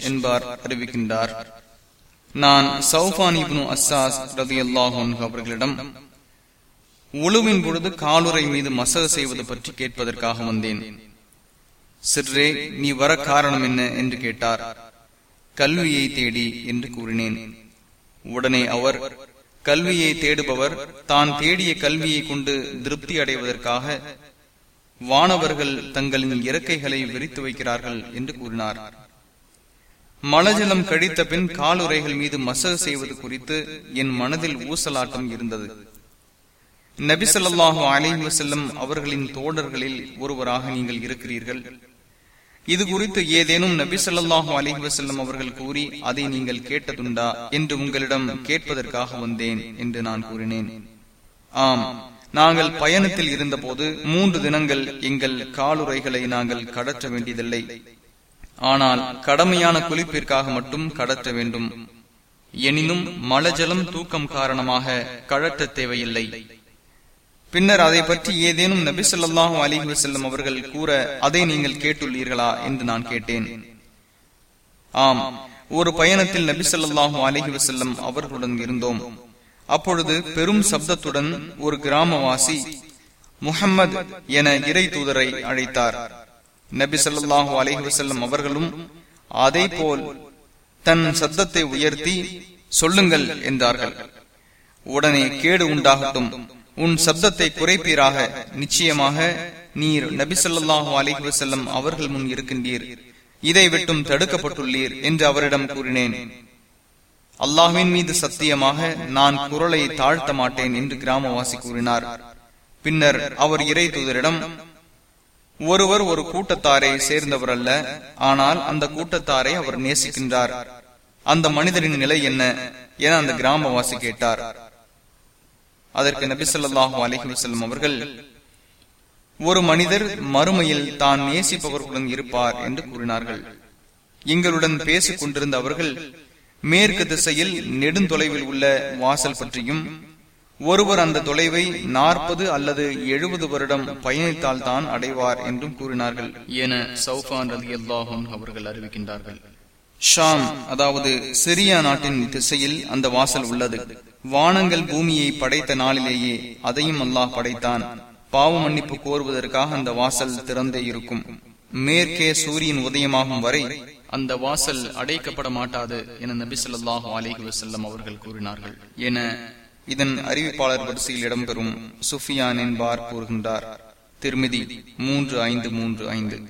என்பார் அறிவிக்கின்றார் நான் சௌஃபான் இபுனு அசாஸ் ரதி அல்லாஹன் அவர்களிடம் உழுவின் பொழுது காலுரை மீது மசக செய்வது பற்றி கேட்பதற்காக வந்தேன். சிற்றே நீ வர காரணம் என்ன? என்று கேட்டார். கல்வியை தேடி என்று கூறினேன். உடனே அவர் கல்வியை தேடுபவர் தான் தேடிய கல்வியை கொண்டு திருப்தி அடைவதற்காக வானவர்கள் தங்களின் இறக்கைகளை விரித்து வைக்கிறார்கள் என்று கூறினார். மலஜலம் கழித்த பின் காலுரைகள் மீது மசக செய்வது குறித்து என் மனதில் ஊசலாட்டம் இருந்தது. நபிசல்லாஹு அலிஹி வசல்லம் அவர்களின் தோழர்களில் ஒருவராக நீங்கள் இருக்கிறீர்கள். இது குறித்து ஏதேனும் நபிசல்லாஹு அலிஹி வசல்லம் அவர்கள் கூறி அதை நீங்கள் கேட்டதுண்டா என்று உங்களிடம் கேட்பதற்காக வந்தேன் என்று நான் கூறினேன். ஆம். நாங்கள் பயணத்தில் இருந்தபோது மூன்று தினங்கள் எங்கள் காலுரைகளை நாங்கள் கடற்ற வேண்டியதில்லை. ஆனால் கடமையான குளிப்பிற்காக மட்டும் கடற்ற வேண்டும். எனினும் மலஜலம் தூக்கம் காரணமாக கழற்ற தேவையில்லை. பின்னர் அதை பற்றி ஏதேனும் நபிசல்லாஹு அலிஹி வசல்லம் அவர்கள் கூற அதை நீங்கள் கேட்டுள்ளீர்களா என்று நான் கேட்டேன். ஆம் ஒரு பயணத்தில் நபிசல்லாஹு அலிஹி வசல்லம் அவர்களுடன் இருந்தோம். அப்பொழுது பெரும் சப்தத்துடன் ஒரு கிராமவாசி முகம்மது என இறை தூதரை அழைத்தார். நபி சொல்லாஹு அலிஹி வசல்லம் அவர்களும் அதே போல் தன் சப்தத்தை உயர்த்தி சொல்லுங்கள் என்றார்கள். உடனே கேடு உண்டாகட்டும். உன் சப்தத்தை குறைப்பீராக. நிச்சயமாக நீர் நபி சொல்லாஹு அலிஹி வசல்லம் அவர்கள் முன் இருக்கின்றீர். இதை விட்டும் தடுக்கப்பட்டுள்ளீர் என்று அவரிடம் கூறினேன். அல்லாஹுவின் மீது சத்தியமாக நான் குரலை தாழ்த்த மாட்டேன் என்று கிராமவாசி கூறினார். பின்னர் அவர் இறை தூதரிடம் ஒருவர் ஒரு கூட்டத்தாரை சேர்ந்தவர் அல்ல ஆனால் அந்த கூட்டத்தாரை அவர் நேசிக்கின்றார். அந்த மனிதரின் நிலை என்ன? என அந்த கிராமவாசி கேட்டார். அதற்கு நபிசல்லாஹு அலஹி வசல்லம் அவர்கள் ஒரு மனிதர் மறுமையில் தான் நேசிப்பவர்களுடன் இருப்பார் என்று கூறினார்கள். எங்களுடன் பேசிக் கொண்டிருந்த அவர்கள் மேற்கு திசையில் நெடுந்தொலைவில் உள்ள வாசல் பற்றியும் ஒருவர் அந்த தொலைவை நாற்பது அல்லது எழுபது வருடம் பயணித்தால் தான் அடைவார் என்றும் கூறினார்கள் என சௌஃபான் ரதி அல்லாஹும் அவர்கள் அறிவிக்கின்றார்கள். ஷாம் அதாவது சிரியா நாட்டின் திசையில் அந்த வாசல் உள்ளது. வானங்கள் பூமியை படைத்த நாளிலேயே அதையும் அல்லாஹ் படைத்தான். பாவ மன்னிப்பு கோருவதற்காக அந்த வாசல் திறந்தே இருக்கும். மேற்கே சூரியன் உதயமாகும் வரை அந்த வாசல் அடைக்கப்பட மாட்டாது என நபி சொல்லாஹு அலிஹி வசல்லம் அவர்கள் கூறினார்கள். என இதன் அறிவிப்பாளர் வரிசையில் இடம்பெறும் சுஃபியான் என்பார் கூறுகின்றார். திருமிதி மூன்று ஐந்து மூன்று ஐந்து.